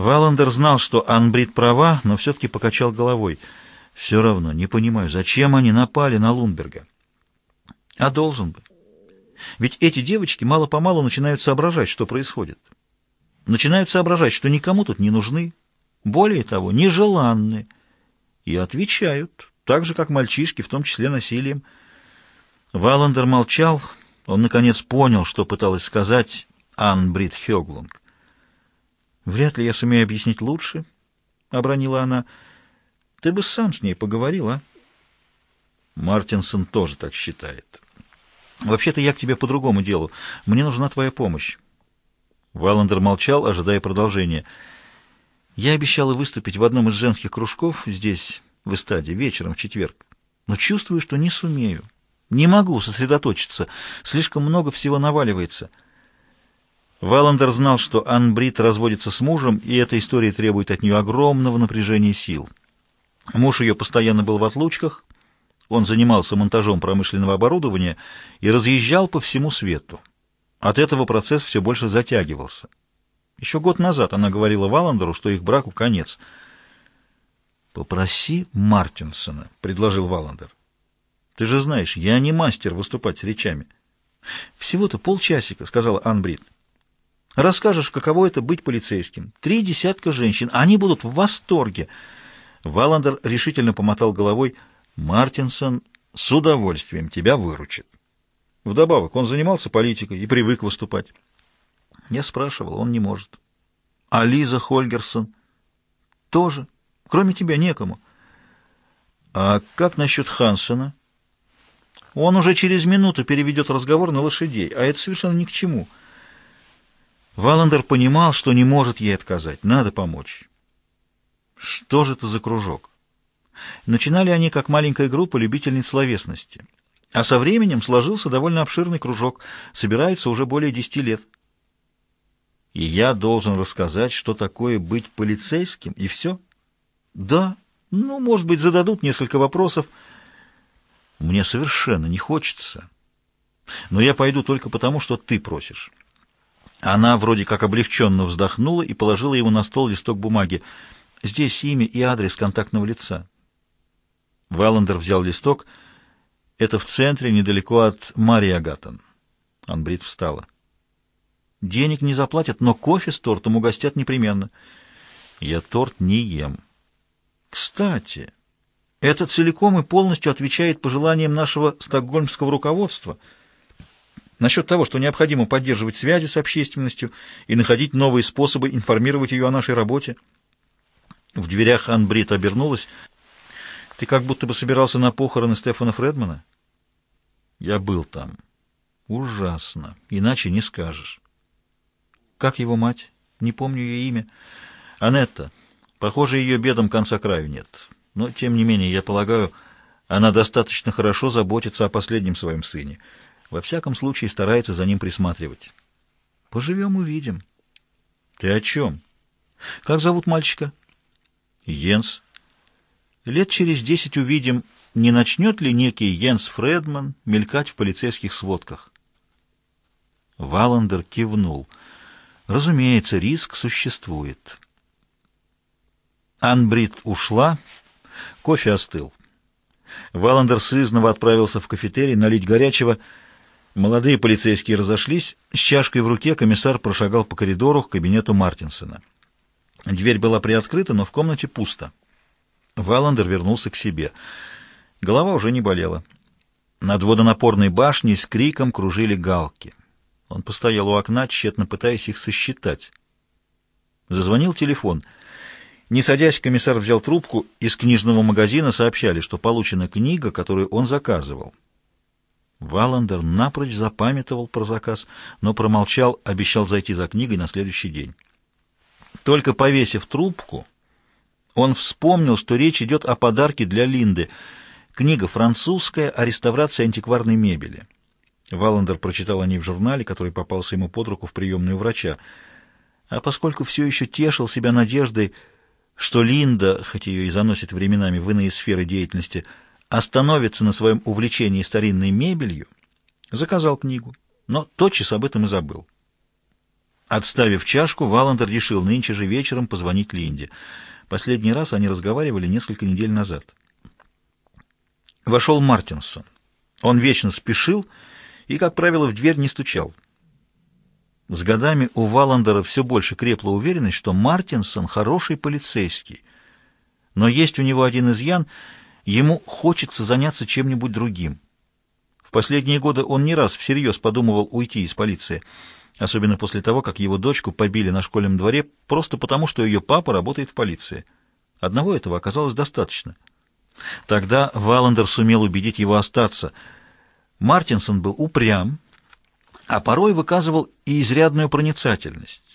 Валандер знал, что Анбрид права, но все-таки покачал головой. Все равно не понимаю, зачем они напали на Лунберга. А должен бы. Ведь эти девочки мало-помалу начинают соображать, что происходит. Начинают соображать, что никому тут не нужны, более того, нежеланны, и отвечают, так же, как мальчишки, в том числе насилием. Валандер молчал, он, наконец, понял, что пыталась сказать Ан Брит Хёглунг. «Вряд ли я сумею объяснить лучше», — обронила она. «Ты бы сам с ней поговорил, а?» Мартинсон тоже так считает. «Вообще-то я к тебе по другому делу. Мне нужна твоя помощь». Валандер молчал, ожидая продолжения. «Я обещала выступить в одном из женских кружков здесь, в эстаде, вечером в четверг, но чувствую, что не сумею. Не могу сосредоточиться. Слишком много всего наваливается». Валандер знал, что Анбрид разводится с мужем, и эта история требует от нее огромного напряжения сил. Муж ее постоянно был в отлучках, он занимался монтажом промышленного оборудования и разъезжал по всему свету. От этого процесс все больше затягивался. Еще год назад она говорила Валандеру, что их браку конец. «Попроси Мартинсона», — предложил Валандер. «Ты же знаешь, я не мастер выступать с речами». «Всего-то полчасика», — сказала Анбрид. «Расскажешь, каково это быть полицейским. Три десятка женщин, они будут в восторге». Валандер решительно помотал головой — Мартинсон с удовольствием тебя выручит. Вдобавок, он занимался политикой и привык выступать. Я спрашивал, он не может. А Лиза Хольгерсон? Тоже. Кроме тебя некому. А как насчет Хансена? Он уже через минуту переведет разговор на лошадей, а это совершенно ни к чему. Валандер понимал, что не может ей отказать. Надо помочь. Что же это за кружок? Начинали они как маленькая группа любительниц словесности. А со временем сложился довольно обширный кружок, собирается уже более десяти лет. И я должен рассказать, что такое быть полицейским, и все? Да, ну, может быть, зададут несколько вопросов. Мне совершенно не хочется. Но я пойду только потому, что ты просишь. Она вроде как облегченно вздохнула и положила ему на стол листок бумаги. Здесь имя и адрес контактного лица. Валандер взял листок. Это в центре, недалеко от Мария Агатон. Анбрид встала. Денег не заплатят, но кофе с тортом угостят непременно. Я торт не ем. Кстати, это целиком и полностью отвечает пожеланиям нашего стокгольмского руководства насчет того, что необходимо поддерживать связи с общественностью и находить новые способы информировать ее о нашей работе. В дверях Анбрид обернулась. Ты как будто бы собирался на похороны Стефана Фредмана? Я был там. Ужасно. Иначе не скажешь. Как его мать? Не помню ее имя. Анетта. Похоже, ее бедам конца краю нет. Но, тем не менее, я полагаю, она достаточно хорошо заботится о последнем своем сыне. Во всяком случае, старается за ним присматривать. Поживем, увидим. Ты о чем? Как зовут мальчика? Йенс. Лет через десять увидим, не начнет ли некий Йенс Фредман мелькать в полицейских сводках. Валандер кивнул. Разумеется, риск существует. Анбрид ушла, кофе остыл. Валандер сызново отправился в кафетерий налить горячего. Молодые полицейские разошлись. С чашкой в руке комиссар прошагал по коридору к кабинету Мартинсона. Дверь была приоткрыта, но в комнате пусто. Валандер вернулся к себе. Голова уже не болела. Над водонапорной башней с криком кружили галки. Он постоял у окна, тщетно пытаясь их сосчитать. Зазвонил телефон. Не садясь, комиссар взял трубку. Из книжного магазина сообщали, что получена книга, которую он заказывал. Валандер напрочь запамятовал про заказ, но промолчал, обещал зайти за книгой на следующий день. Только повесив трубку, он вспомнил, что речь идет о подарке для Линды. Книга французская о реставрации антикварной мебели. Валандер прочитал о ней в журнале, который попался ему под руку в приемную врача. А поскольку все еще тешил себя надеждой, что Линда, хоть ее и заносит временами в иные сферы деятельности, остановится на своем увлечении старинной мебелью, заказал книгу, но тотчас об этом и забыл. Отставив чашку, Валандер решил нынче же вечером позвонить Линде. Последний раз они разговаривали несколько недель назад. Вошел Мартинсон. Он вечно спешил и, как правило, в дверь не стучал. С годами у Валандера все больше крепла уверенность, что Мартинсон хороший полицейский. Но есть у него один изъян — ему хочется заняться чем-нибудь другим. В последние годы он не раз всерьез подумывал уйти из полиции — особенно после того, как его дочку побили на школьном дворе просто потому, что ее папа работает в полиции. Одного этого оказалось достаточно. Тогда Валандер сумел убедить его остаться. Мартинсон был упрям, а порой выказывал и изрядную проницательность.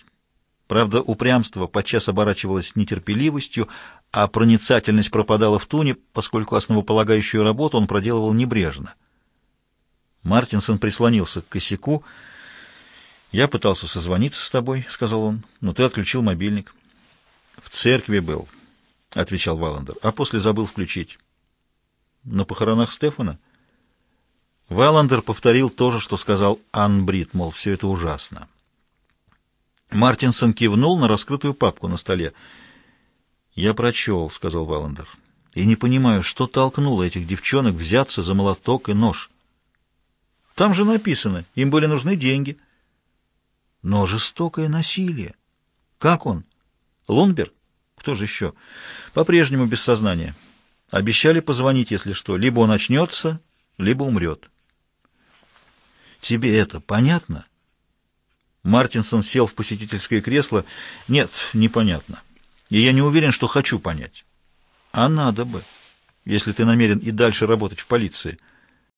Правда, упрямство подчас оборачивалось нетерпеливостью, а проницательность пропадала в туне, поскольку основополагающую работу он проделывал небрежно. Мартинсон прислонился к косяку, «Я пытался созвониться с тобой», — сказал он, — «но ты отключил мобильник». «В церкви был», — отвечал Валандер, — «а после забыл включить». «На похоронах Стефана?» Валандер повторил то же, что сказал Ан Брит, мол, все это ужасно. Мартинсон кивнул на раскрытую папку на столе. «Я прочел», — сказал Валандер, — «и не понимаю, что толкнуло этих девчонок взяться за молоток и нож». «Там же написано, им были нужны деньги». Но жестокое насилие. Как он? Лунберг? Кто же еще? По-прежнему без сознания. Обещали позвонить, если что. Либо он очнется, либо умрет. Тебе это понятно? Мартинсон сел в посетительское кресло. Нет, непонятно. И я не уверен, что хочу понять. А надо бы, если ты намерен и дальше работать в полиции.